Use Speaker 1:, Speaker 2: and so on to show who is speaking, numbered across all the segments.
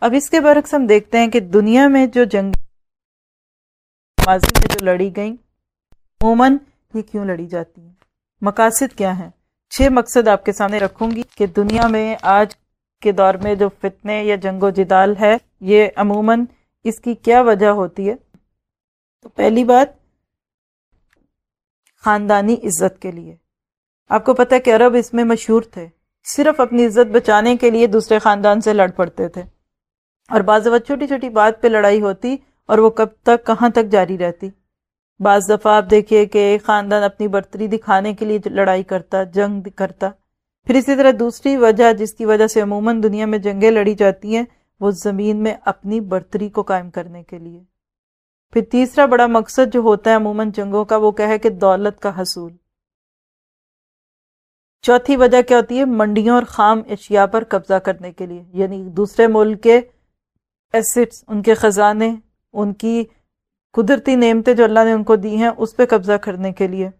Speaker 1: اب اس کے برعکس ہم دیکھتے ہیں کہ دنیا میں جو جنگ ماضی میں جو لڑی گئیں، عموماً یہ کیوں لڑی جاتی ہیں؟ مقاصد کیا ہیں؟ چھ مقصد آپ کے سامنے رکھوں گی کہ دنیا میں آج کے دور میں جو فتنے یا جنگ و جدال ہے، یہ عموماً اس کی کیا وجہ ہوتی ہے؟ تو پہلی بات، خاندانی عزت کے لیے۔ آپ کو پتہ کہ عرب اس میں مشہور تھے، صرف اپنی عزت بچانے کے لیے دوسرے خاندان سے لڑ پڑتے تھے۔ اور بعض وقت چھوٹی چھوٹی بات پہ لڑائی ہوتی اور وہ کب تک کہاں تک جاری رہتی۔ بعض دفعہ آپ دیکھیے کہ ایک خاندان اپنی برتری دکھانے کے لیے لڑائی کرتا، جنگ کرتا۔ پھر اسی طرح دوسری وجہ جس کی وجہ سے عموماً دنیا میں جنگیں لڑی جاتی ہیں، وہ زمین میں اپنی برتری کو قائم کرنے کے لیے۔ پھر تیسرا بڑا مقصد جو ہوتا ہے عموماً جنگوں کا، وہ کہ ہے کہ دولت کا حصول۔ چوتھی وجہ کیا ہوتی ہے؟ منڈیوں اور خام اشیاء پر قبضہ کرنے کے لیے۔ یعنی دوسرے ملک کے ایسٹس ان کے خزانے، ان کی قدرتی نعمتیں جو اللہ نے ان کو دی ہیں، اس پہ قبضہ کرنے کے لیے۔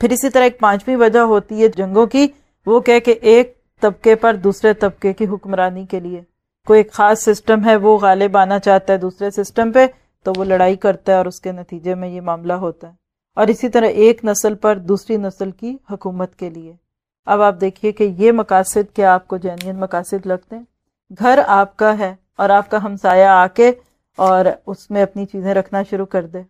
Speaker 1: پھر اسی طرح ایک پانچویں وجہ ہوتی ہے جنگوں کی، وہ کہہ کہ ایک طبقے پر دوسرے طبقے کی حکمرانی کے لیے۔ کوئی ایک خاص سسٹم ہے، وہ غالب آنا چاہتا ہے دوسرے سسٹم پہ، تو وہ لڑائی کرتا ہے اور اس کے نتیجے میں یہ معاملہ ہوتا ہے۔ اور اسی طرح ایک نسل پر دوسری نسل کی حکومت کے لیے۔ اب آپ دیکھیے کہ یہ مقاصد کیا آپ کو جینین مقاصد لگتے ہیں؟ گھر آپ کا ہے اور آپ کا ہمسایہ آ کے اور اس میں اپنی چیزیں رکھنا شروع کر دے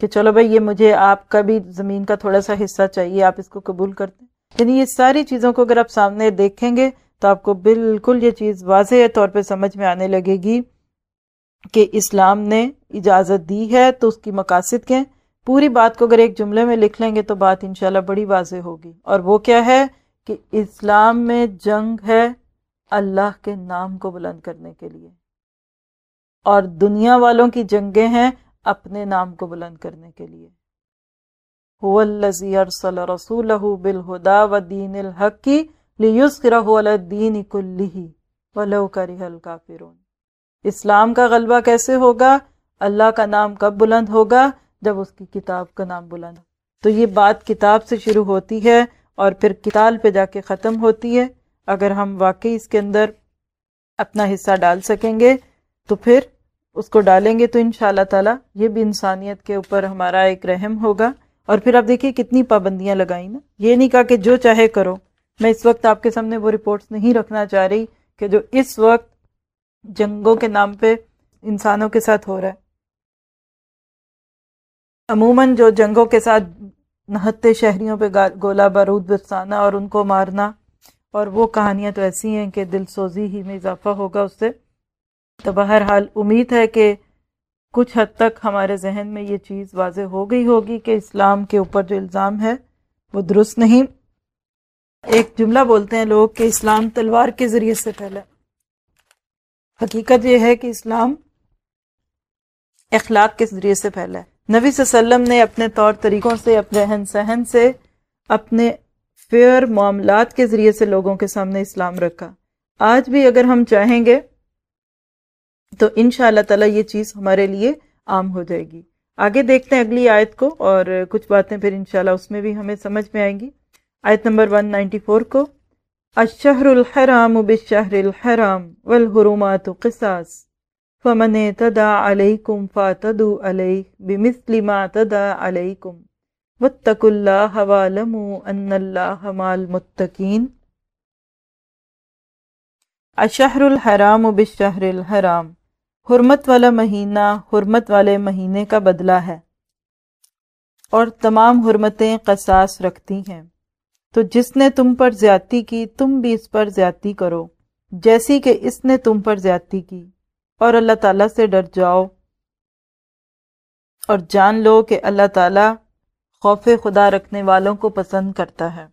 Speaker 1: کہ چلو بھائی، یہ مجھے آپ کا بھی زمین کا تھوڑا سا حصہ چاہیے، آپ اس کو قبول کرتے یعنی یہ ساری چیزوں کو اگر آپ سامنے دیکھیں گے تو آپ کو بالکل یہ چیز واضح طور پہ سمجھ میں آنے لگے گی کہ اسلام نے اجازت دی ہے تو اس کی مقاصد کے پوری بات کو اگر ایک جملے میں لکھ لیں گے تو بات انشاءاللہ بڑی واضح ہوگی۔ اور وہ کیا ہے کہ اسلام میں جنگ ہے اللہ کے نام کو بلند کرنے کے لیے۔ اور دنیا والوں کی جنگیں ہیں اپنے نام کو بلند کرنے کے لیے۔ رسول بالہدا و دین الحق کی الدین کلہ ولو کرہ الکافرون۔ اسلام کا غلبہ کیسے ہوگا؟ اللہ کا نام کب بلند ہوگا؟ جب اس کی کتاب کا نام بلند تو یہ بات کتاب سے شروع ہوتی ہے اور پھر کتاب پہ جا کے ختم ہوتی ہے۔ اگر ہم واقعی اس کے اندر اپنا حصہ ڈال سکیں گے، تو پھر اس کو ڈالیں گے تو ان شاء اللہ تعالیٰ یہ بھی انسانیت کے اوپر ہمارا ایک رحم ہوگا۔ اور پھر آپ دیکھیے کتنی پابندیاں لگائیں نا۔ یہ نہیں کہا کہ جو چاہے کرو۔ میں اس وقت آپ کے سامنے وہ رپورٹس نہیں رکھنا چاہ رہی کہ جو اس وقت جنگوں کے نام پہ انسانوں کے ساتھ ہو رہا ہے۔ عموماً جو جنگوں کے ساتھ نہتے شہریوں پہ گولہ بارود برسانا اور ان کو مارنا اور وہ کہانیاں تو ایسی ہیں کہ دل سوزی ہی میں اضافہ ہوگا اس سے۔ تو بہرحال امید ہے کہ کچھ حد تک ہمارے ذہن میں یہ چیز واضح ہو گئی ہوگی کہ اسلام کے اوپر جو الزام ہے وہ درست نہیں۔ ایک جملہ بولتے ہیں لوگ کہ اسلام تلوار کے ذریعے سے پھیلا۔ حقیقت یہ ہے کہ اسلام اخلاق کے ذریعے سے پھیلا ہے۔ نبی صلی اللہ علیہ وسلم نے اپنے طور طریقوں سے، اپنے رہن سہن سے، اپنے فیئر معاملات کے ذریعے سے لوگوں کے سامنے اسلام رکھا۔ آج بھی اگر ہم چاہیں گے تو ان شاء اللہ تعالیٰ یہ چیز ہمارے لیے عام ہو جائے گی۔ آگے دیکھتے ہیں اگلی آیت کو اور کچھ باتیں پھر انشاءاللہ اس میں بھی ہمیں سمجھ میں آئیں گی۔ آیت نمبر 194 کو، الشہر الحرام بالشہر الحرام والحرمات قصاص، فمن تدا علیکم فاتدو علیہ بمثل ما تدا علیکم۔ واتقوا اللہ والموا ان اللہ مع المتقین۔ الشہر الحرام بالشہر الحرام۔ حرمت والا مہینہ حرمت والے مہینے کا بدلہ ہے۔ اور تمام حرمتیں قصاص رکھتی ہیں۔ تو جس نے تم پر زیادتی کی، تم بھی اس پر زیادتی کرو۔ جیسی کہ اس نے تم پر زیادتی کی۔ اور اللہ تعالیٰ سے ڈر جاؤ۔ اور جان لو کہ اللہ تعالیٰ خوف خدا رکھنے والوں کو پسند کرتا ہے۔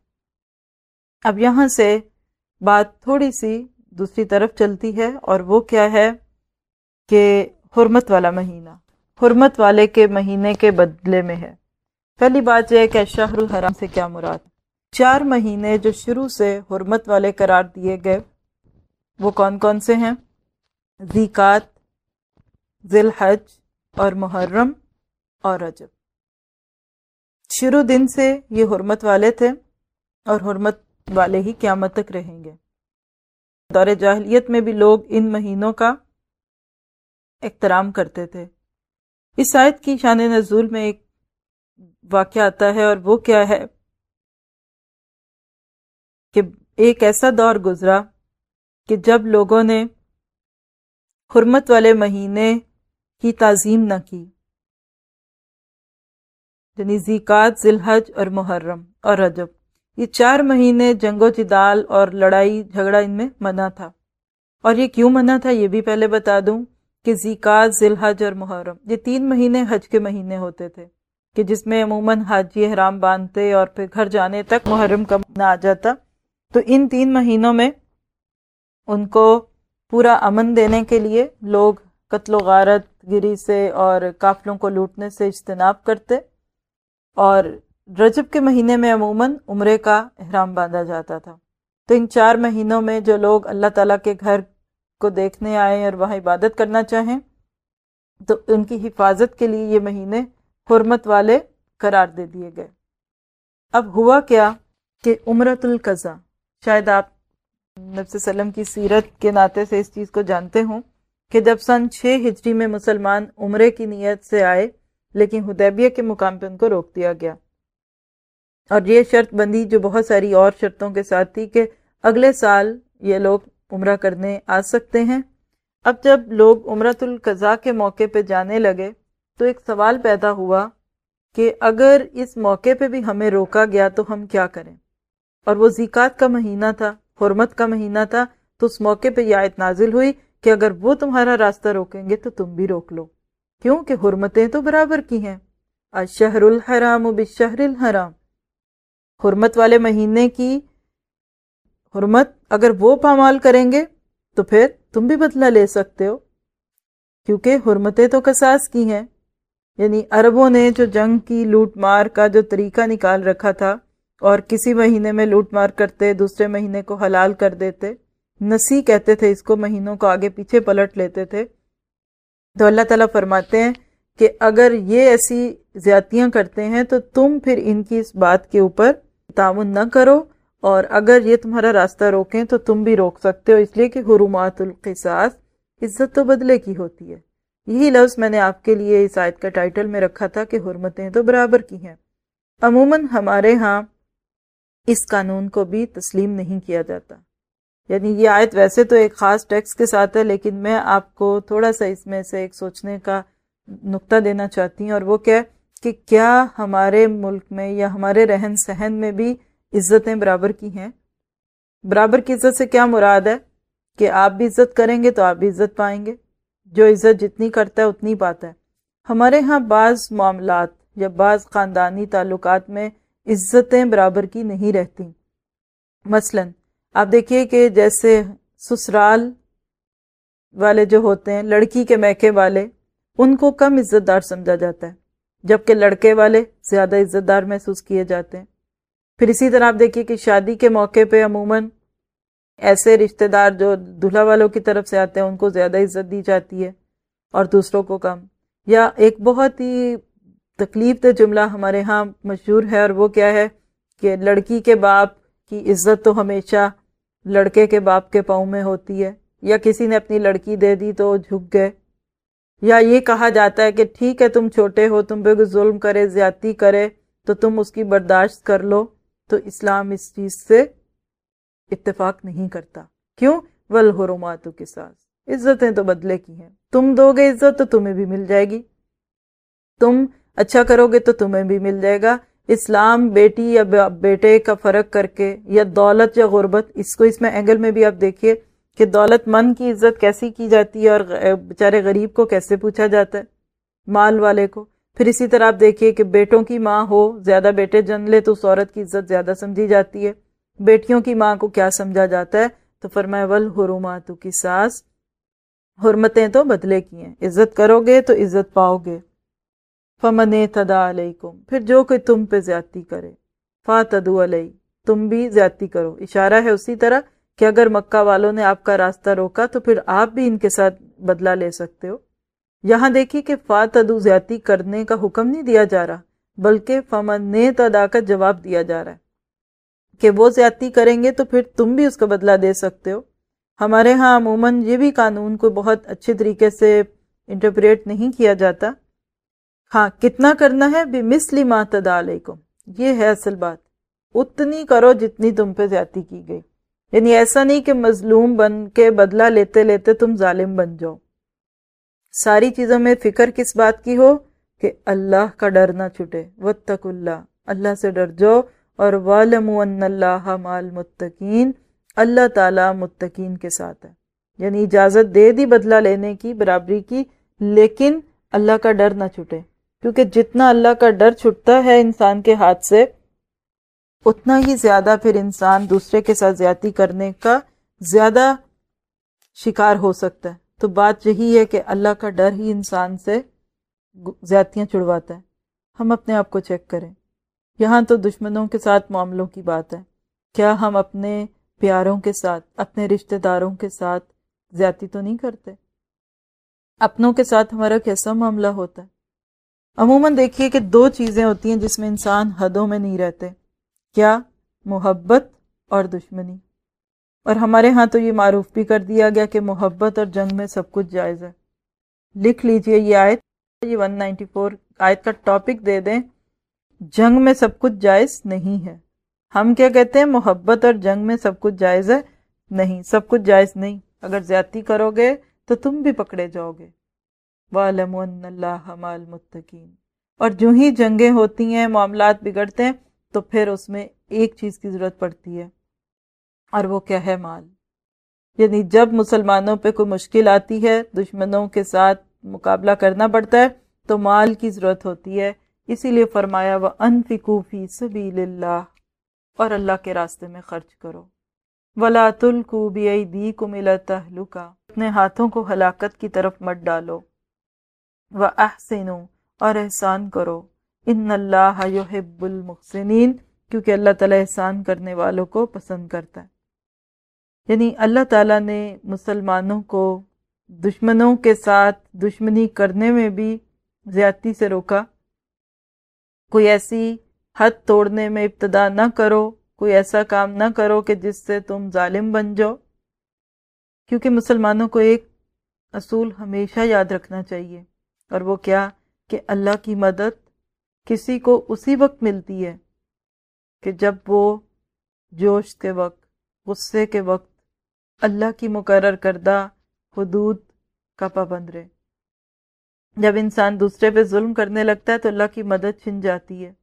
Speaker 1: اب یہاں سے بات تھوڑی سی دوسری طرف چلتی ہے اور وہ کیا ہے کہ حرمت والا مہینہ، حرمت والے کے مہینے کے بدلے میں ہے۔ پہلی بات یہ ہے کہ شہر الحرام سے کیا مراد؟ چار مہینے جو شروع سے حرمت والے قرار دیے گئے، وہ کون کون سے ہیں؟ زیکات ذی الحج اور محرم اور رجب۔ شروع دن سے یہ حرمت والے تھے اور حرمت والے ہی قیامت تک رہیں گے۔ دور جاہلیت میں بھی لوگ ان مہینوں کا احترام کرتے تھے۔ اس آیت کی شان نزول میں ایک واقعہ آتا ہے اور وہ کیا ہے کہ ایک ایسا دور گزرا کہ جب لوگوں نے حرمت والے مہینے کی تعظیم نہ کی۔ یعنی زیکات ذلحج اور محرم اور رجب۔ یہ چار مہینے جنگ و جدال اور لڑائی، جھگڑا ان میں منع تھا۔ اور یہ کیوں منع تھا یہ بھی پہلے بتا دوں کہ زیکات ذلحج اور محرم، یہ تین مہینے حج کے مہینے ہوتے تھے کہ جس میں عموماً حاجی احرام باندھتے اور پھر گھر جانے تک محرم کا مہینہ آ جاتا۔ تو ان تین مہینوں میں ان کو پورا امن دینے کے لیے لوگ قتل و غارت گری سے اور قافلوں کو لوٹنے سے اجتناب کرتے۔ اور رجب کے مہینے میں عموماً عمرے کا احرام باندھا جاتا تھا۔ تو ان چار مہینوں میں جو لوگ اللہ تعالیٰ کے گھر کو دیکھنے آئے اور وہاں عبادت کرنا چاہیں، تو ان کی حفاظت کے لیے یہ مہینے حرمت والے قرار دے دیے گئے۔ اب ہوا کیا کہ عمرت القضا شاید آپ نبس وسلم کی سیرت کے ناطے سے اس چیز کو جانتے ہوں کہ جب سن چھ ہجری میں مسلمان عمرے کی نیت سے آئے لیکن حدیبیہ کے مقام پہ ان کو روک دیا گیا۔ اور یہ شرط بندی جو بہت ساری اور شرطوں کے ساتھ تھی کہ اگلے سال یہ لوگ عمرہ کرنے آ سکتے ہیں۔ اب جب لوگ عمرت القضاء کے موقع پہ جانے لگے تو ایک سوال پیدا ہوا کہ اگر اس موقع پہ بھی ہمیں روکا گیا تو ہم کیا کریں؟ اور وہ زیکات کا مہینہ تھا، حرمت کا مہینہ تھا، تو اس موقع پہ یہ آیت نازل ہوئی کہ اگر وہ تمہارا راستہ روکیں گے تو تم بھی روک لو۔ کیوں کہ حرمتیں تو برابر کی ہیں۔ شہر الحرام و بشہر الحرام حرمت والے مہینے کی حرمت اگر وہ پامال کریں گے تو پھر تم بھی بدلہ لے سکتے ہو۔ کیونکہ حرمتیں تو کساس کی ہیں۔ یعنی عربوں نے جو جنگ کی لوٹ مار کا جو طریقہ نکال رکھا تھا اور کسی مہینے میں لوٹ مار کرتے، دوسرے مہینے کو حلال کر دیتے، نسی کہتے تھے اس کو، مہینوں کو آگے پیچھے پلٹ لیتے تھے۔ تو اللہ تعالیٰ فرماتے ہیں کہ اگر یہ ایسی زیادتیاں کرتے ہیں تو تم پھر ان کی اس بات کے اوپر تعاون نہ کرو اور اگر یہ تمہارا راستہ روکیں تو تم بھی روک سکتے ہو، اس لیے کہ حرمات القصاص عزت تو بدلے کی ہوتی ہے۔ یہی لفظ میں نے آپ کے لیے اس آیت کا ٹائٹل میں رکھا تھا کہ حرمتیں تو برابر کی ہیں۔ عموماً ہمارے ہاں اس قانون کو بھی تسلیم نہیں کیا جاتا۔ یعنی یہ آیت ویسے تو ایک خاص ٹیکس کے ساتھ ہے، لیکن میں آپ کو تھوڑا سا اس میں سے ایک سوچنے کا نقطہ دینا چاہتی ہوں اور وہ کیا کہ کیا ہمارے ملک میں یا ہمارے رہن سہن میں بھی عزتیں برابر کی ہیں؟ برابر کی عزت سے کیا مراد ہے؟ کہ آپ بھی عزت کریں گے تو آپ بھی عزت پائیں گے۔ جو عزت جتنی کرتا ہے اتنی پاتا ہے۔ ہمارے ہاں بعض معاملات یا بعض خاندانی تعلقات میں عزتیں برابر کی نہیں رہتی۔ مثلا آپ دیکھیے کہ جیسے سسرال والے جو ہوتے ہیں، لڑکی کے میکے والے، ان کو کم عزت دار سمجھا جاتا ہے، جبکہ لڑکے والے زیادہ عزت دار محسوس کیے جاتے ہیں۔ پھر اسی طرح آپ دیکھیے کہ شادی کے موقع پہ عموماً ایسے رشتہ دار جو دلہا والوں کی طرف سے آتے ہیں، ان کو زیادہ عزت دی جاتی ہے اور دوسروں کو کم۔ یا ایک بہت ہی تکلیف دہ جملہ ہمارے ہاں مشہور ہے اور وہ کیا ہے کہ لڑکی کے باپ کی عزت تو ہمیشہ لڑکے کے باپ کے پاؤں میں ہوتی ہے، یا کسی نے اپنی لڑکی دے دی تو جھک گئے۔ یا یہ کہا جاتا ہے کہ ٹھیک ہے، تم چھوٹے ہو، تم پہ ظلم کرے، زیادتی کرے، تو تم اس کی برداشت کر لو۔ تو اسلام اس چیز سے اتفاق نہیں کرتا۔ کیوں؟ ولحرمات کے ساتھ۔ عزتیں تو بدلے کی ہیں۔ تم دو گے عزت تو تمہیں بھی مل جائے گی۔ تم اچھا کرو گے تو تمہیں بھی مل جائے گا۔ اسلام بیٹی یا بیٹے کا فرق کر کے یا دولت یا غربت، اس کو اس میں اینگل میں بھی آپ دیکھیے کہ دولت مند کی عزت کیسی کی جاتی ہے اور بیچارے غریب کو کیسے پوچھا جاتا ہے، مال والے کو۔ پھر اسی طرح آپ دیکھیے کہ بیٹوں کی ماں ہو، زیادہ بیٹے جن لے تو اس عورت کی عزت زیادہ سمجھی جاتی ہے۔ بیٹیوں کی ماں کو کیا سمجھا جاتا ہے؟ تو فرمائے ول حرمات کی ساس، حرمتیں تو بدلے کی ہیں۔ عزت کرو گے تو عزت پاؤ گے۔ فمن تدا علیکم پھر جو کوئی تم پہ زیادتی کرے۔ فاتدو علیہ تم بھی زیادتی کرو۔ اشارہ ہے اسی طرح کہ اگر مکہ والوں نے آپ کا راستہ روکا تو پھر آپ بھی ان کے ساتھ بدلہ لے سکتے ہو۔ یہاں دیکھیے کہ فاتدو زیادتی کرنے کا حکم نہیں دیا جا رہا، بلکہ فمن تدا کا جواب دیا جا رہا ہے کہ وہ زیادتی کریں گے تو پھر تم بھی اس کا بدلہ دے سکتے ہو۔ ہمارے ہاں عموماً یہ بھی قانون کو بہت اچھے طریقے سے انٹرپریٹ نہیں کیا جاتا۔ ہاں کتنا کرنا ہے؟ بے مسلی ماتد علیکم۔ یہ ہے اصل بات۔ اتنی کرو جتنی تم پہ زیادتی کی گئی۔ یعنی ایسا نہیں کہ مظلوم بن کے بدلہ لیتے لیتے تم ظالم بن جاؤ۔ ساری چیزوں میں فکر کس بات کی ہو؟ کہ اللہ کا ڈر نہ چھٹے۔ وطق اللہ اللہ سے ڈر جاؤ۔ اور والم اللہ مال متقین اللہ تعالی متقین کے ساتھ ہے۔ یعنی اجازت دے دی بدلہ لینے کی، برابری کی، لیکن اللہ کا ڈر نہ چھٹے۔ کیونکہ جتنا اللہ کا ڈر چھٹتا ہے انسان کے ہاتھ سے، اتنا ہی زیادہ پھر انسان دوسرے کے ساتھ زیادتی کرنے کا زیادہ شکار ہو سکتا ہے۔ تو بات یہی ہے کہ اللہ کا ڈر ہی انسان سے زیادتیاں چھڑواتا ہے۔ ہم اپنے آپ کو چیک کریں۔ یہاں تو دشمنوں کے ساتھ معاملوں کی بات ہے۔ کیا ہم اپنے پیاروں کے ساتھ، اپنے رشتہ داروں کے ساتھ زیادتی تو نہیں کرتے؟ اپنوں کے ساتھ ہمارا کیسا معاملہ ہوتا ہے؟ عموماً دیکھیے کہ دو چیزیں ہوتی ہیں جس میں انسان حدوں میں نہیں رہتے۔ کیا؟ محبت اور دشمنی۔ اور ہمارے ہاں تو یہ معروف بھی کر دیا گیا کہ محبت اور جنگ میں سب کچھ جائز ہے۔ لکھ لیجیے یہ آیت۔ یہ 194 آیت کا ٹاپک دے دیں۔ جنگ میں سب کچھ جائز نہیں ہے۔ ہم کیا کہتے ہیں؟ محبت اور جنگ میں سب کچھ جائز ہے؟ نہیں، سب کچھ جائز نہیں۔ اگر زیادتی کرو گے تو تم بھی پکڑے جاؤ گے۔ وَعَلَمُ أَنَّ اللَّهَ مَا اور جو ہی جنگیں ہوتی ہیں، معاملات بگڑتے ہیں، تو پھر اس میں ایک چیز کی ضرورت پڑتی ہے، اور وہ کیا ہے؟ مال۔ یعنی جب مسلمانوں پہ کوئی مشکل آتی ہے، دشمنوں کے ساتھ مقابلہ کرنا پڑتا ہے، تو مال کی ضرورت ہوتی ہے۔ اسی لیے فرمایا وہ انفکوفی سبیل اللہ اور اللہ کے راستے میں خرچ کرو۔ ولا تل کو دی کو ملا تہلکا اپنے ہاتھوں کو ہلاکت کی طرف مت ڈالو۔ وہ احسنو اور احسان کرو۔ ان اللہ یحب المحسنین کیونکہ اللہ تعالیٰ احسان کرنے والوں کو پسند کرتا ہے۔ یعنی اللہ تعالیٰ نے مسلمانوں کو دشمنوں کے ساتھ دشمنی کرنے میں بھی زیادتی سے روکا۔ کوئی ایسی حد توڑنے میں ابتدا نہ کرو، کوئی ایسا کام نہ کرو کہ جس سے تم ظالم بن جاؤ۔ کیونکہ مسلمانوں کو ایک اصول ہمیشہ یاد رکھنا چاہیے۔ اور وہ کیا کہ اللہ کی مدد کسی کو اسی وقت ملتی ہے کہ جب وہ جوش کے وقت، غصے کے وقت اللہ کی مقرر کردہ حدود کا پابند رہے۔ جب انسان دوسرے پہ ظلم کرنے لگتا ہے تو اللہ کی مدد چھن جاتی ہے۔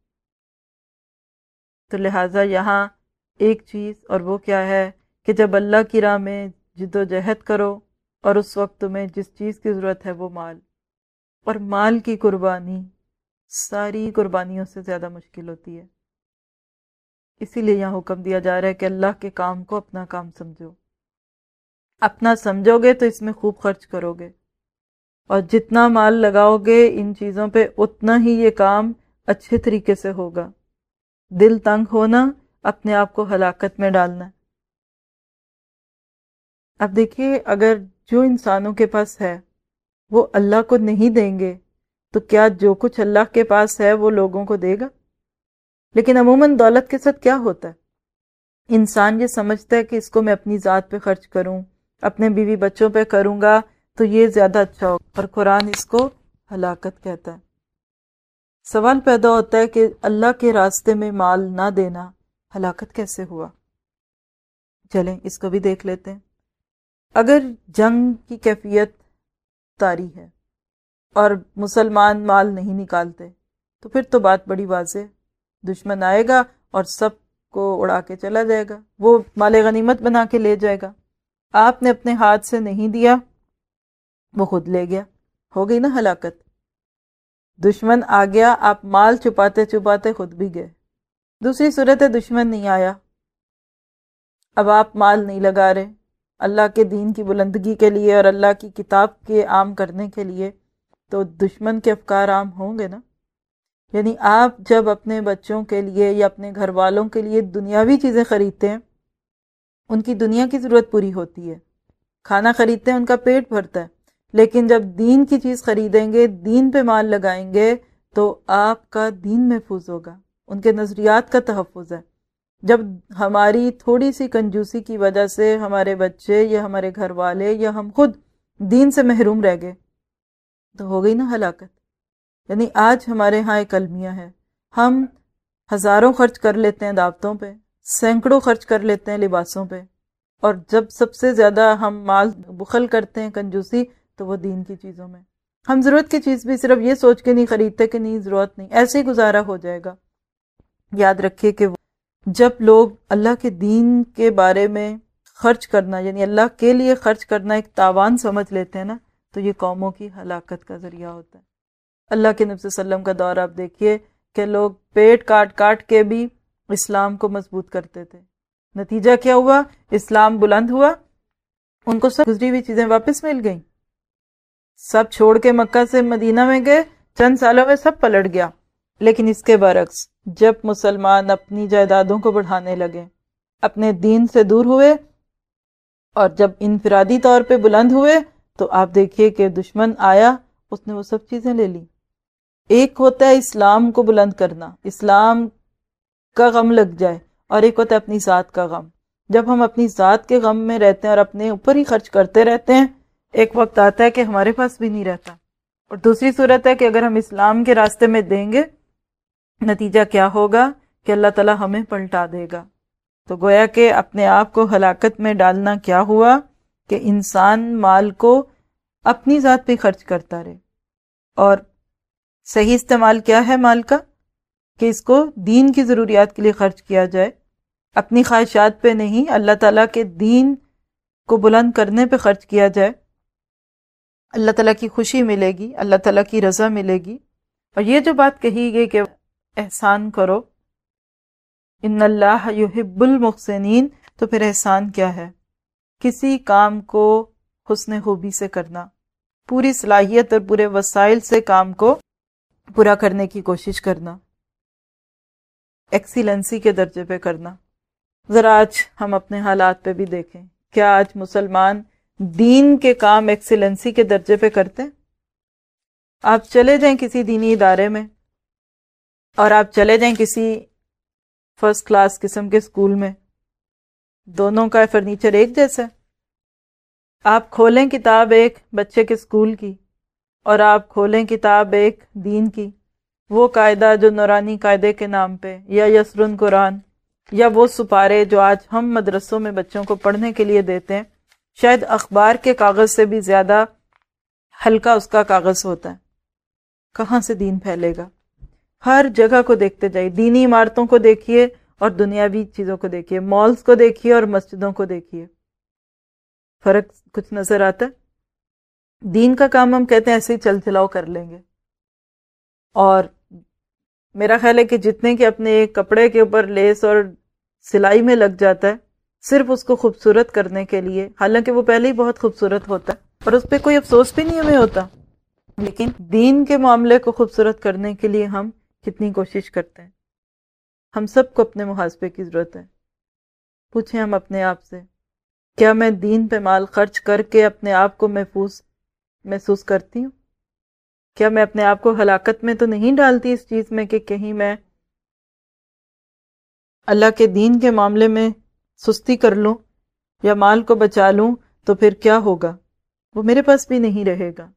Speaker 1: تو لہٰذا یہاں ایک چیز اور وہ کیا ہے کہ جب اللہ کی راہ میں جد و جہد کرو اور اس وقت تمہیں جس چیز کی ضرورت ہے وہ مال۔ اور مال کی قربانی ساری قربانیوں سے زیادہ مشکل ہوتی ہے۔ اسی لیے یہاں حکم دیا جا رہا ہے کہ اللہ کے کام کو اپنا کام سمجھو۔ اپنا سمجھو گے تو اس میں خوب خرچ کرو گے۔ اور جتنا مال لگاؤ گے ان چیزوں پہ اتنا ہی یہ کام اچھے طریقے سے ہوگا۔ دل تنگ ہونا، اپنے آپ کو ہلاکت میں ڈالنا۔ اب دیکھیے، اگر جو انسانوں کے پاس ہے وہ اللہ کو نہیں دیں گے، تو کیا جو کچھ اللہ کے پاس ہے وہ لوگوں کو دے گا؟ لیکن عموماً دولت کے ساتھ کیا ہوتا ہے؟ انسان یہ سمجھتا ہے کہ اس کو میں اپنی ذات پہ خرچ کروں، اپنے بیوی بچوں پہ کروں گا تو یہ زیادہ اچھا ہو۔ اور قرآن اس کو ہلاکت کہتا ہے۔ سوال پیدا ہوتا ہے کہ اللہ کے راستے میں مال نہ دینا ہلاکت کیسے ہوا؟ چلیں اس کو بھی دیکھ لیتے ہیں۔ اگر جنگ کی کیفیت تاری ہے۔ اور مسلمان مال نہیں نکالتے۔ تو پھر تو بات بڑی واضح، دشمن آئے گا اور سب کو اڑا کے چلا جائے گا۔ وہ مال غنیمت بنا کے لے جائے گا۔ آپ نے اپنے ہاتھ سے نہیں دیا، وہ خود لے گیا۔ ہو گئی نا ہلاکت۔ دشمن آ گیا، آپ مال چھپاتے چھپاتے خود بھی گئے۔ دوسری صورت ہے، دشمن نہیں آیا۔ اب آپ مال نہیں لگا رہے۔ اللہ کے دین کی بلندگی کے لیے اور اللہ کی کتاب کے عام کرنے کے لیے تو دشمن کے افکار عام ہوں گے نا؟ یعنی آپ جب اپنے بچوں کے لیے یا اپنے گھر والوں کے لیے دنیاوی چیزیں خریدتے ہیں، ان کی دنیا کی ضرورت پوری ہوتی ہے۔ کھانا خریدتے ہیں، ان کا پیٹ بھرتا ہے۔ لیکن جب دین کی چیز خریدیں گے، دین پہ مال لگائیں گے، تو آپ کا دین محفوظ ہوگا۔ ان کے نظریات کا تحفظ ہے۔ جب ہماری تھوڑی سی کنجوسی کی وجہ سے ہمارے بچے یا ہمارے گھر والے یا ہم خود دین سے محروم رہ گئے، تو ہو گئی نا ہلاکت۔ یعنی آج ہمارے ہاں ایک المیہ ہے۔ ہم ہزاروں خرچ کر لیتے ہیں دعوتوں پہ، سینکڑوں خرچ کر لیتے ہیں لباسوں پہ۔ اور جب سب سے زیادہ ہم مال بخل کرتے ہیں کنجوسی، تو وہ دین کی چیزوں میں۔ ہم ضرورت کی چیز بھی صرف یہ سوچ کے نہیں خریدتے کہ نہیں، ضرورت نہیں، ایسے ہی گزارا ہو جائے گا۔ یاد رکھیے کہ جب لوگ اللہ کے دین کے بارے میں خرچ کرنا یعنی اللہ کے لیے خرچ کرنا ایک تاوان سمجھ لیتے ہیں نا، تو یہ قوموں کی ہلاکت کا ذریعہ ہوتا ہے۔ اللہ کے نبی وسلم کا دور آپ دیکھیے کہ لوگ پیٹ کاٹ کاٹ کے بھی اسلام کو مضبوط کرتے تھے۔ نتیجہ کیا ہوا؟ اسلام بلند ہوا، ان کو سب گزری ہوئی چیزیں واپس مل گئیں۔ سب چھوڑ کے مکہ سے مدینہ میں گئے، چند سالوں میں سب پلٹ گیا، لیکن اس کے برعکس جب مسلمان اپنی جائیدادوں کو بڑھانے لگے، اپنے دین سے دور ہوئے، اور جب انفرادی طور پہ بلند ہوئے، تو آپ دیکھیے کہ دشمن آیا، اس نے وہ سب چیزیں لے لی۔ ایک ہوتا ہے اسلام کو بلند کرنا، اسلام کا غم لگ جائے، اور ایک ہوتا ہے اپنی ذات کا غم۔ جب ہم اپنی ذات کے غم میں رہتے ہیں اور اپنے اوپر ہی خرچ کرتے رہتے ہیں، ایک وقت آتا ہے کہ ہمارے پاس بھی نہیں رہتا۔ اور دوسری صورت ہے کہ اگر ہم اسلام کے راستے میں دیں گے نتیجہ کیا ہوگا کہ اللہ تعالیٰ ہمیں پلٹا دے گا۔ تو گویا کہ اپنے آپ کو ہلاکت میں ڈالنا کیا ہوا کہ انسان مال کو اپنی ذات پہ خرچ کرتا رہے۔ اور صحیح استعمال کیا ہے مال کا؟ کہ اس کو دین کی ضروریات کے لیے خرچ کیا جائے۔ اپنی خواہشات پہ نہیں، اللہ تعالیٰ کے دین کو بلند کرنے پہ خرچ کیا جائے۔ اللہ تعالیٰ کی خوشی ملے گی، اللہ تعالیٰ کی رضا ملے گی۔ اور یہ جو بات کہی گئی کہ احسان کرو۔ ان اللہ یحب المحسنین۔ تو پھر احسان کیا ہے؟ کسی کام کو حسن خوبی سے کرنا، پوری صلاحیت اور پورے وسائل سے کام کو پورا کرنے کی کوشش کرنا، ایکسیلنسی کے درجے پہ کرنا۔ ذرا آج ہم اپنے حالات پہ بھی دیکھیں۔ کیا آج مسلمان دین کے کام ایکسیلنسی کے درجے پہ کرتے؟ ہیں آپ چلے جائیں کسی دینی ادارے میں۔ اور آپ چلے جائیں کسی فرسٹ کلاس قسم کے اسکول میں، دونوں کا فرنیچر ایک جیسا آپ کھولیں کتاب ایک بچے کے اسکول کی اور آپ کھولیں کتاب ایک دین کی۔ وہ قاعدہ جو نورانی قاعدے کے نام پہ یا یسرن قرآن یا وہ سپارے جو آج ہم مدرسوں میں بچوں کو پڑھنے کے لیے دیتے ہیں، شاید اخبار کے کاغذ سے بھی زیادہ ہلکا اس کا کاغذ ہوتا ہے۔ کہاں سے دین پھیلے گا؟ ہر جگہ کو دیکھتے جائیے۔ دینی عمارتوں کو دیکھیے اور دنیاوی چیزوں کو دیکھیے۔ مالز کو دیکھیے اور مسجدوں کو دیکھیے۔ فرق کچھ نظر آتا ہے؟ دین کا کام ہم کہتے ہیں، ایسے ہی چل چلاؤ، کر لیں گے۔ اور میرا خیال ہے کہ جتنے کہ اپنے کپڑے کے اوپر لیس اور سلائی میں لگ جاتا ہے، صرف اس کو خوبصورت کرنے کے لیے۔ حالانکہ وہ پہلے ہی بہت خوبصورت ہوتا ہے، اور اس پہ کوئی افسوس بھی نہیں ہمیں ہوتا۔ لیکن دین کے معاملے کو خوبصورت کرنے کے لیے ہم کتنی کوشش کرتے ہیں۔ ہم سب کو اپنے محاسبے کی ضرورت ہے۔ پوچھیں ہم اپنے آپ سے، کیا میں دین پہ مال خرچ کر کے اپنے آپ کو محفوظ محسوس کرتی ہوں؟ کیا میں اپنے آپ کو ہلاکت میں تو نہیں ڈالتی اس چیز میں کہ کہیں میں اللہ کے دین کے معاملے میں سستی کر لوں یا مال کو بچا لوں تو پھر کیا ہوگا؟ وہ میرے پاس بھی نہیں رہے گا۔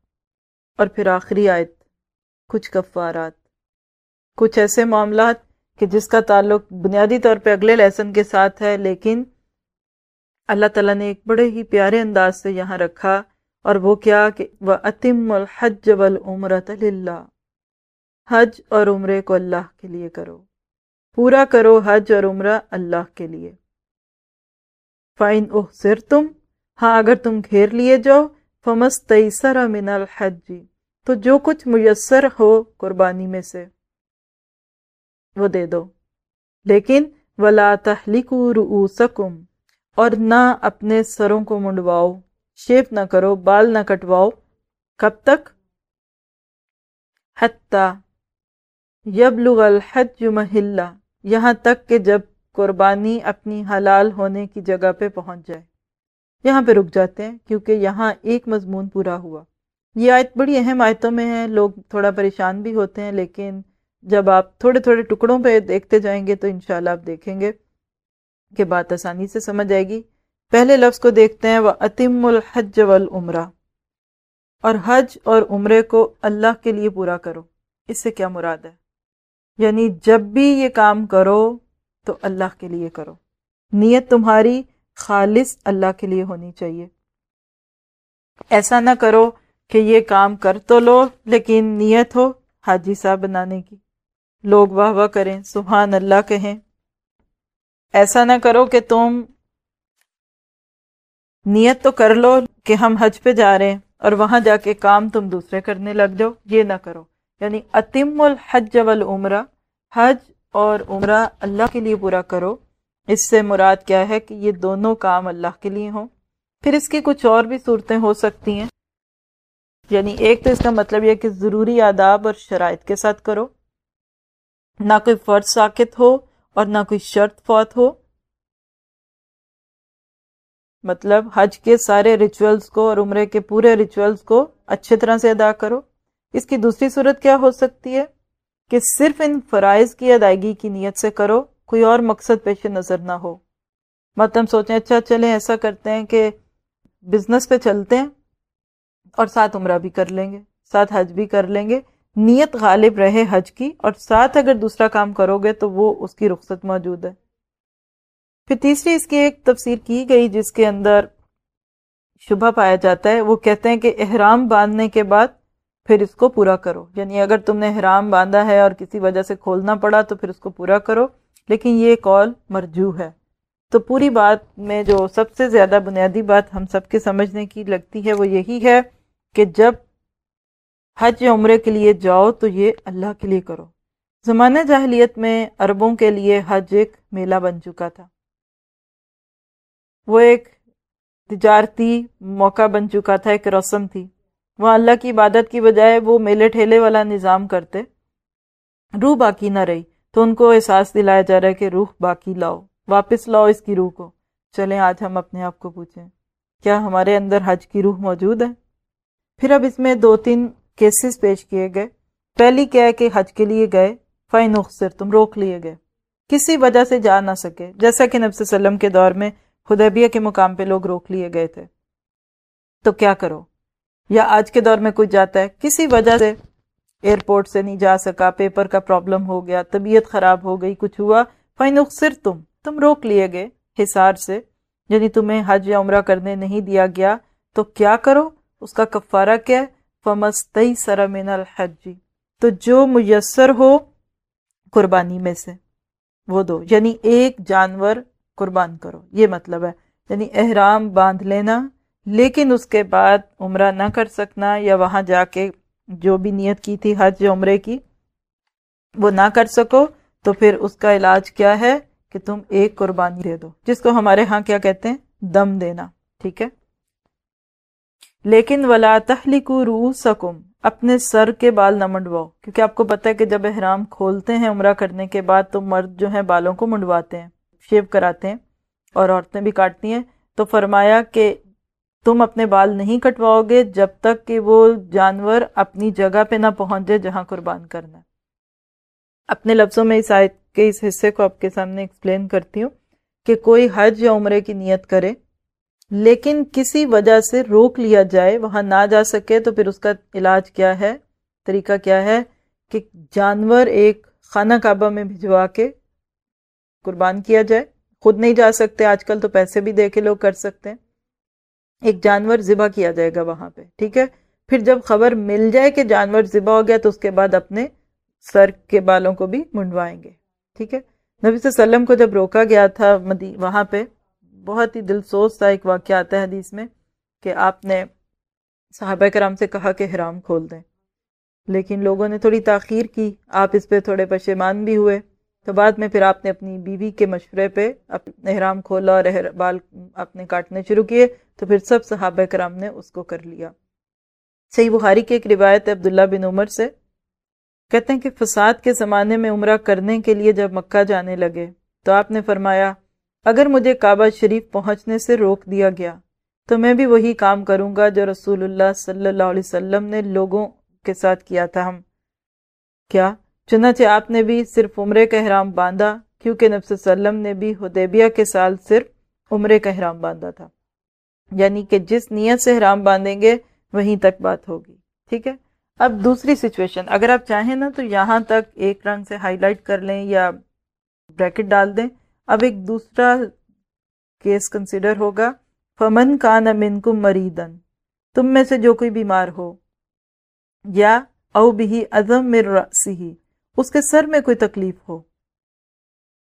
Speaker 1: اور پھر آخری آیت، کچھ کفارات۔ کچھ ایسے معاملات کہ جس کا تعلق بنیادی طور پہ اگلے لیسن کے ساتھ ہے، لیکن اللہ تعالیٰ نے ایک بڑے ہی پیارے انداز سے یہاں رکھا اور وہ کیا کہ وہ عتم الحج والعمرت اللہ حج اور عمرے کو اللہ کے لیے کرو۔ پورا کرو حج اور عمرہ اللہ کے لیے۔ فائن اوہ سر تم ہاں اگر تم گھیر لیے جاؤ فمس تیسر من الحج۔ تو جو کچھ میسر ہو قربانی میں سے۔ وہ دے دو۔ لیکن ولا تحلیق رؤوسکم اور نہ اپنے سروں کو منڈواؤ شیپ نہ کرو، بال نہ کٹواؤ۔ کب تک؟ حتی یبلغ الحج محلہ یہاں تک کہ جب قربانی اپنی حلال ہونے کی جگہ پہ پہنچ جائے۔ یہاں پہ رک جاتے ہیں، کیونکہ یہاں ایک مضمون پورا ہوا۔ یہ آیت بڑی اہم آیتوں میں ہے، لوگ تھوڑا پریشان بھی ہوتے ہیں، لیکن جب آپ تھوڑے تھوڑے ٹکڑوں پہ دیکھتے جائیں گے تو انشاءاللہ آپ دیکھیں گے کہ بات آسانی سے سمجھ آئے گی۔ پہلے لفظ کو دیکھتے ہیں وہ عتیم الحج والعمرہ اور حج اور عمرے کو اللہ کے لیے پورا کرو۔ اس سے کیا مراد ہے؟ یعنی جب بھی یہ کام کرو تو اللہ کے لیے کرو۔ نیت تمہاری خالص اللہ کے لیے ہونی چاہیے۔ ایسا نہ کرو کہ یہ کام کر تو لو، لیکن نیت ہو حاجی صاحب بنانے کی۔ لوگ واہ واہ کریں، سبحان اللہ کہیں۔ ایسا نہ کرو کہ تم نیت تو کر لو کہ ہم حج پہ جا رہے ہیں اور وہاں جا کے کام تم دوسرے کرنے لگ جاؤ، یہ نہ کرو۔ یعنی اتم الحج والعمرہ، حج اور عمرہ اللہ کے لیے پورا کرو۔ اس سے مراد کیا ہے کہ یہ دونوں کام اللہ کے لیے ہوں۔ پھر اس کی کچھ اور بھی صورتیں ہو سکتی ہیں۔ یعنی ایک تو اس کا مطلب یہ کہ ضروری آداب اور شرائط کے ساتھ کرو۔ نہ کوئی فرض ساکت ہو اور نہ کوئی شرط فوت ہو۔ مطلب حج کے سارے ریچولز کو اور عمرے کے پورے ریچولز کو اچھے طرح سے ادا کرو۔ اس کی دوسری صورت کیا ہو سکتی ہے؟ کہ صرف ان فرائض کی ادائیگی کی نیت سے کرو، کوئی اور مقصد پیش نظر نہ ہو۔ مت ہم سوچیں اچھا چلیں، ایسا کرتے ہیں کہ بزنس پہ چلتے ہیں اور ساتھ عمرہ بھی کر لیں گے، ساتھ حج بھی کر لیں گے۔ نیت غالب رہے حج کی اور ساتھ اگر دوسرا کام کرو گے تو وہ اس کی رخصت موجود ہے۔ پھر تیسری اس کی ایک تفسیر کی گئی جس کے اندر شبہ پایا جاتا ہے، وہ کہتے ہیں کہ احرام باندھنے کے بعد پھر اس کو پورا کرو۔ یعنی اگر تم نے احرام باندھا ہے اور کسی وجہ سے کھولنا پڑا تو پھر اس کو پورا کرو، لیکن یہ کال مرجو ہے۔ تو پوری بات میں جو سب سے زیادہ بنیادی بات ہم سب کے سمجھنے کی لگتی ہے وہ یہی ہے کہ جب حج عمرے کے لیے جاؤ تو یہ اللہ کے لیے کرو۔ زمانہ جاہلیت میں عربوں کے لیے حج ایک میلہ بن چکا تھا۔ وہ ایک تجارتی موقع بن چکا تھا، ایک رسم تھی۔ وہاں اللہ کی عبادت کی بجائے وہ میلے ٹھیلے والا نظام کرتے۔ روح باقی نہ رہی، تو ان کو احساس دلایا جا رہا ہے کہ روح باقی لاؤ، واپس لاؤ اس کی روح کو۔ چلیں، آج ہم اپنے آپ کو پوچھیں، کیا ہمارے اندر حج کی روح موجود ہے؟ پھر اب اس میں دو تین کیسز پیش کیے گئے۔ پہلی کیا ہے کہ حج کے لیے گئے، فائن اخصر تم روک لیے گئے۔ کسی وجہ سے جا نہ سکے، جیسا کہ نبی وسلم کے دور میں خدیبیہ کے مقام پہ لوگ روک لیے گئے تھے۔ تو کیا کرو؟ یا آج کے دور میں کوئی جاتا ہے، کسی وجہ سے ایئرپورٹ سے نہیں جا سکا، پیپر کا پرابلم ہو گیا، طبیعت خراب ہو گئی، کچھ ہوا، فائن اخصر تم تم روک لیے گئے حسار سے۔ یعنی تمہیں حج یا عمرہ کرنے نہیں دیا گیا، تو کیا کرو؟ اس کا کفارہ کیا ہے؟ فمستی سرمن الحجی تو جو میسر ہو قربانی میں سے، وہ دو۔ یعنی ایک جانور قربان کرو، یہ مطلب ہے۔ یعنی احرام باندھ لینا، لیکن اس کے بعد عمرہ نہ کر سکنا یا وہاں جا کے جو بھی نیت کی تھی، حج عمرے کی، وہ نہ کر سکو۔ تو پھر اس کا علاج کیا ہے؟ کہ تم ایک قربانی دے دو۔ جس کو ہمارے ہاں کیا کہتے ہیں؟ دم دینا۔ ٹھیک ہے؟ لیکن ولا تہلکو رو سکم اپنے سر کے بال نہ منڈواؤ کیونکہ آپ کو پتا ہے کہ جب احرام کھولتے ہیں عمرہ کرنے کے بعد تو مرد جو ہیں بالوں کو منڈواتے ہیں، شیو کراتے ہیں اور عورتیں بھی کاٹتی ہیں۔ تو فرمایا کہ تم اپنے بال نہیں کٹواؤ گے جب تک کہ وہ جانور اپنی جگہ پہ نہ پہنچ جائے جہاں قربان کرنا اپنے لفظوں میں اس آیت کے اس حصے کو آپ کے سامنے ایکسپلین کرتی ہوں کہ کوئی حج یا عمرے کی نیت کرے لیکن کسی وجہ سے روک لیا جائے، وہاں نہ جا سکے تو پھر اس کا علاج کیا ہے؟ طریقہ کیا ہے کہ جانور ایک خانہ کعبہ میں بھجوا کے قربان کیا جائے؟ خود نہیں جا سکتے، آج کل تو پیسے بھی دے کے لوگ کر سکتے ہیں۔ ایک جانور ذبح کیا جائے گا وہاں پہ، ٹھیک ہے؟ پھر جب خبر مل جائے کہ جانور ذبح ہو گیا تو اس کے بعد اپنے سر کے بالوں کو بھی منڈوائیں گے، ٹھیک ہے؟ نبی صلی اللہ علیہ وسلم کو جب روکا گیا تھا وہاں پہ بہت ہی دل سوچ تھا ایک واقعہ آتا ہے حدیث میں کہ آپ نے صحابہ کرام سے کہا کہ حرام کھول دیں۔ لیکن لوگوں نے تھوڑی تاخیر کی، آپ اس پہ تھوڑے پشیمان بھی ہوئے۔ تو بعد میں پھر آپ نے اپنی بیوی کے مشورے پہ احرام کھولا اور بال اپنے کاٹنے شروع کیے۔ تو پھر سب صحابہ کرام نے اس کو کر لیا۔ صحیح بخاری کی ایک روایت ہے عبداللہ بن عمر سے۔ کہتے ہیں کہ فساد کے زمانے میں عمرہ کرنے کے لیے جب مکہ جانے لگے تو آپ نے فرمایا اگر مجھے کعبہ شریف پہنچنے سے روک دیا گیا، تو میں بھی وہی کام کروں گا جو رسول اللہ صلی اللہ علیہ وسلم نے لوگوں کے ساتھ کیا تھا۔ ہم کیا؟ چنانچہ آپ نے بھی صرف عمرے کا احرام باندھا، کیونکہ نبی وسلم نے بھی حدیبیہ کے سال صرف عمرے کا احرام باندھا تھا۔ یعنی کہ جس نیت سے احرام باندھیں گے، وہیں تک بات ہوگی۔ ٹھیک ہے؟ اب دوسری سچویشن اگر آپ چاہیں نا تو یہاں تک ایک رنگ سے ہائی لائٹ کر لیں یا بریکٹ ڈال دیں۔ اب ایک دوسرا کیس کنسیڈر ہوگا۔ فمن کا نمن کم مریدن تم میں سے جو کوئی بیمار ہو، یا او بھی ازم سی اس کے سر میں کوئی تکلیف ہو،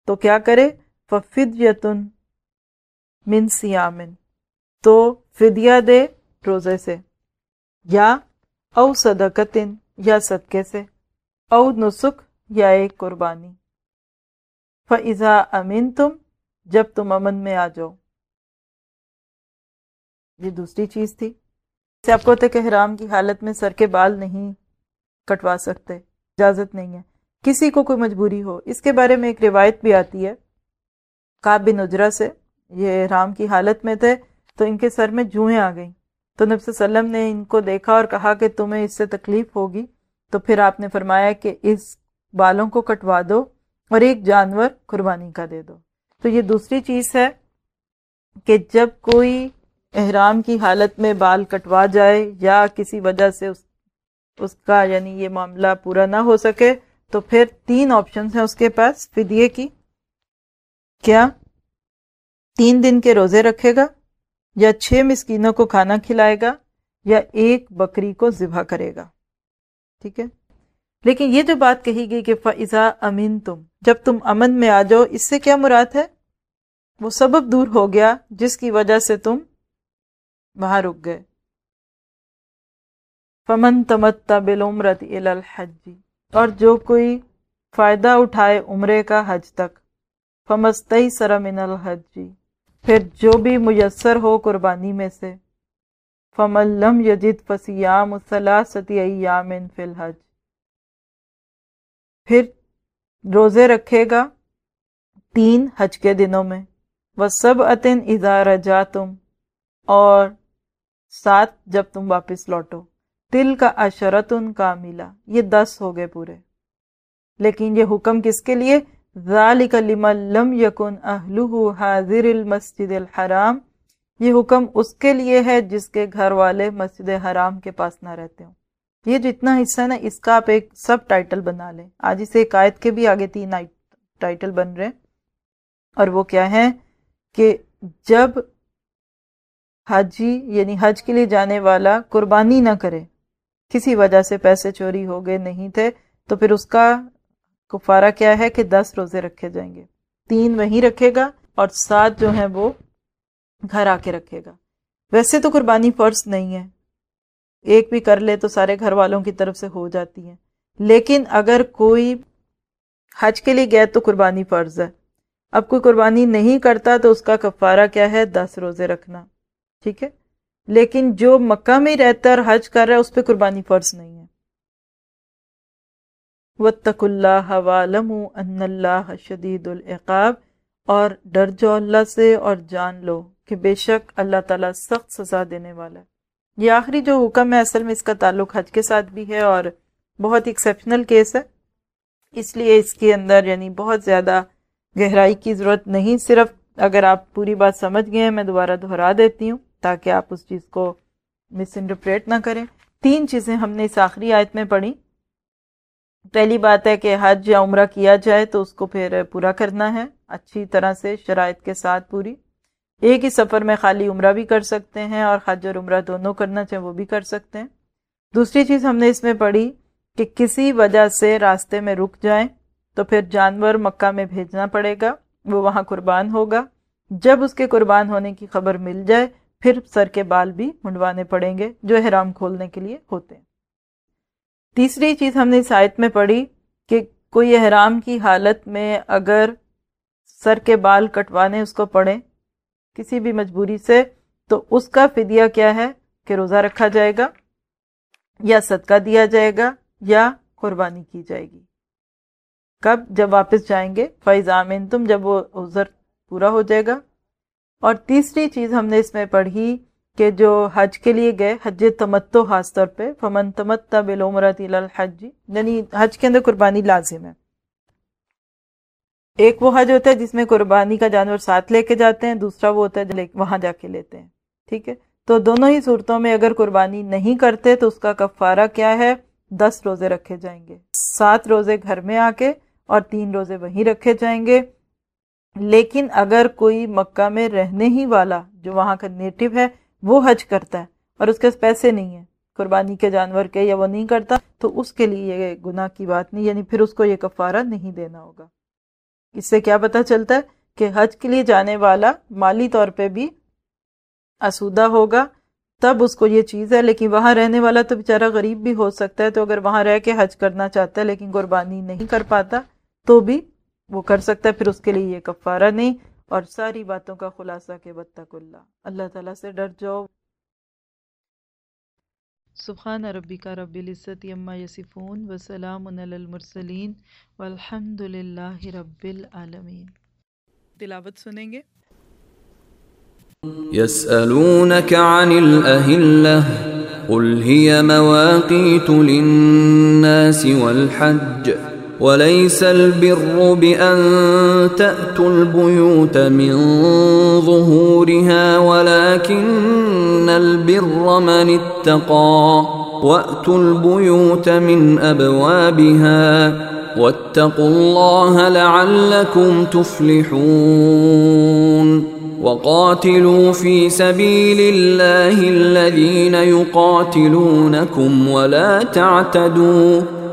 Speaker 1: تو کیا کرے؟ ففد یتن من سیامن تو فدیہ دے روزے سے، یا او صدقتن، یا صدقے سے، او نسک یا ایک قربانی۔ فضا امین تم جب تم امن میں آ جاؤ۔ یہ دوسری چیز تھی۔ جیسے آپ کو کہ حرام کی حالت میں سر کے بال نہیں کٹوا سکتے، اجازت نہیں ہے۔ کسی کو کوئی مجبوری ہو۔ اس کے بارے میں ایک روایت بھی آتی ہے۔ کاب بن اجرا سے یہ رام کی حالت میں تھے، تو ان کے سر میں جوہیں آ گئیں۔ تو نبی وسلم نے ان کو دیکھا اور کہا کہ تمہیں اس سے تکلیف ہوگی۔ تو پھر آپ نے فرمایا کہ اس بالوں کو کٹوا دو۔ اور ایک جانور قربانی کا دے دو۔ تو یہ دوسری چیز ہے کہ جب کوئی احرام کی حالت میں بال کٹوا جائے یا کسی وجہ سے اس اس کا یعنی یہ معاملہ پورا نہ ہو سکے، تو پھر تین آپشنز ہیں اس کے پاس۔ فدیے کی کیا تین دن کے روزے رکھے گا یا چھ مسکینوں کو کھانا کھلائے گا یا ایک بکری کو ذبح کرے گا۔ ٹھیک ہے؟ لیکن یہ جو بات کہی گئی کہ فضا امین تم جب تم امن میں آ جاؤ، اس سے کیا مراد ہے؟ وہ سبب دور ہو گیا جس کی وجہ سے تم وہاں رک گئے۔ فمن تمتا بالعمرت الحج، اور جو کوئی فائدہ اٹھائے عمرے کا حج تک۔ فمستئی سر من الحج، پھر جو بھی میسر ہو قربانی میں سے۔ فمن لم یجد فسیام ثلاثتی ایام فی الحج۔ پھر روزے رکھے گا تین حج کے دنوں میں۔ وہ سب عطن اظہار جا تم اور سات جب تم واپس لوٹو۔ تل کا اشرت ان کا ملا یہ دس ہو گئے پورے۔ لیکن یہ حکم کس کے لیے؟ ذالک لمن لم یکن اہلہ حاضر المسجد الحرام۔ یہ حکم اس کے لیے ہے جس کے گھر والے مسجد حرام کے پاس نہ رہتے ہوں۔ یہ جتنا حصہ ہے نا، اس کا آپ ایک سب ٹائٹل بنا لیں۔ آج اسے ایک آیت کے بھی آگے تین ٹائٹل بن رہے اور وہ کیا ہے کہ جب حجی یعنی حج کے لیے جانے والا قربانی نہ کرے، کسی وجہ سے پیسے چوری ہو گئے نہیں تھے، تو پھر اس کا کفارہ کیا ہے کہ دس روزے رکھے جائیں گے۔ تین وہیں رکھے گا اور سات جو ہیں وہ گھر آ کے رکھے گا۔ ویسے تو قربانی فرض نہیں ہے۔ ایک بھی کر لے تو سارے گھر والوں کی طرف سے ہو جاتی ہے لیکن اگر کوئی حج کے لیے گئے تو قربانی فرض ہے۔ اب کوئی قربانی نہیں کرتا تو اس کا کفارہ کیا ہے؟ دس روزے رکھنا۔ ٹھیک ہے؟ لیکن جو مکہ میں رہتا ہے اور حج کر رہا ہے، اس پہ قربانی فرض نہیں ہے۔ وطق اللہ والم ان اللہ شدید العقاب۔ اور ڈر جو اللہ سے اور جان لو کہ بے شک اللہ تعالیٰ سخت سزا دینے والا ہے۔ یہ آخری جو حکم ہے اصل میں اس کا تعلق حج کے ساتھ بھی ہے اور بہت ایکسیپشنل کیس ہے۔ اس لیے اس کے اندر یعنی بہت زیادہ گہرائی کی ضرورت نہیں، صرف اگر آپ پوری بات سمجھ گئے ہیں، میں دوبارہ دہرا دیتی ہوں تاکہ آپ اس چیز کو مس انٹرپریٹ نہ کریں۔ تین چیزیں ہم نے اس آخری آیت میں پڑھی۔ پہلی بات ہے کہ حج یا عمرہ کیا جائے تو اس کو پھر پورا کرنا ہے، اچھی طرح سے شرائط کے ساتھ پوری۔ ایک ہی سفر میں خالی عمرہ بھی کر سکتے ہیں اور حج اور عمرہ دونوں کرنا چاہیں وہ بھی کر سکتے ہیں۔ دوسری چیز ہم نے اس میں پڑھی کہ کسی وجہ سے راستے میں رک جائیں تو پھر جانور مکہ میں بھیجنا پڑے گا، وہ وہاں قربان ہوگا۔ جب اس کے قربان ہونے کی خبر مل جائے، پھر سر کے بال بھی منڈوانے پڑیں گے جو احرام کھولنے کے لیے ہوتے ہیں۔ تیسری چیز ہم نے اس آیت میں پڑھی کہ کوئی احرام کی حالت میں اگر سر کے بال کٹوانے اس کو پڑے کسی بھی مجبوری سے، تو اس کا فدیہ کیا ہے؟ کہ روزہ رکھا جائے گا یا صدقہ دیا جائے گا یا قربانی کی جائے گی۔ کب جب واپس جائیں گے؟ فیض آمین تم جب وہ عذر پورا ہو جائے گا۔ اور تیسری چیز ہم نے اس میں پڑھی کہ جو حج کے لیے گئے، حج تمتو خاص طور پہ، فمن تمت بلومرت الحج یعنی حج کے اندر قربانی لازم ہے۔ ایک وہ حج ہوتا ہے جس میں قربانی کا جانور ساتھ لے کے جاتے ہیں، دوسرا وہ ہوتا ہے وہاں جا کے لیتے ہیں۔ ٹھیک ہے؟ تو دونوں ہی صورتوں میں اگر قربانی نہیں کرتے تو اس کا کفارہ کیا ہے؟ دس روزے رکھے جائیں گے۔ سات روزے گھر میں آ کے اور تین روزے وہیں رکھے جائیں گے۔ لیکن اگر کوئی مکہ میں رہنے ہی والا جو وہاں کا نیٹو ہے، وہ حج کرتا ہے اور اس کے پیسے نہیں ہیں، قربانی کے جانور کے یا وہ نہیں کرتا، تو اس کے لیے یہ گناہ کی بات نہیں یعنی پھر اس کو یہ کفارہ نہیں دینا ہوگا۔ اس سے کیا پتہ چلتا ہے کہ حج کے لیے جانے والا مالی طور پہ بھی آسودہ ہوگا، تب اس کو یہ چیز ہے۔ لیکن وہاں رہنے والا تو بیچارہ غریب بھی ہو سکتا ہے۔ تو اگر وہاں رہ کے حج کرنا چاہتا ہے لیکن قربانی نہیں کر پاتا تو بھی وہ کر سکتا ہے۔ پھر اس کے لیے یہ کفارہ نہیں اور ساری باتوں کا خلاصہ کہ بتک اللہ۔ اللہ تعالیٰ سے ڈر جاؤ۔ سبحان ربك رب العزة يما يصفون وسلام على المرسلين والحمد لله رب العالمين. تلاوت سنیں گے
Speaker 2: يسألونك عن الأهلة قل هي مواقيت للناس والحج. وليس البر بأن تأتوا البيوت من ظهورها ولكن البر من اتقى وأتوا البيوت من أبوابها واتقوا الله لعلكم تفلحون وقاتلوا في سبيل الله الذين يقاتلونكم ولا تعتدوا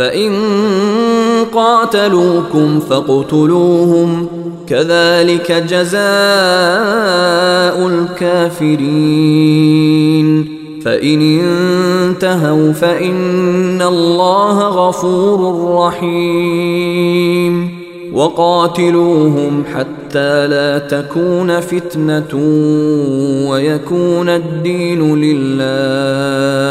Speaker 2: فإن قاتلوكم فاقتلوهم كذلك جزاء الكافرين فإن انتهوا فإن الله غفور رحيم وقاتلوهم حتى لا تكون فتنة ويكون الدين لله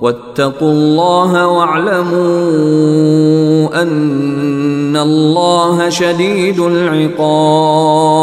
Speaker 2: واتقوا الله واعلموا أن الله شديد العقاب.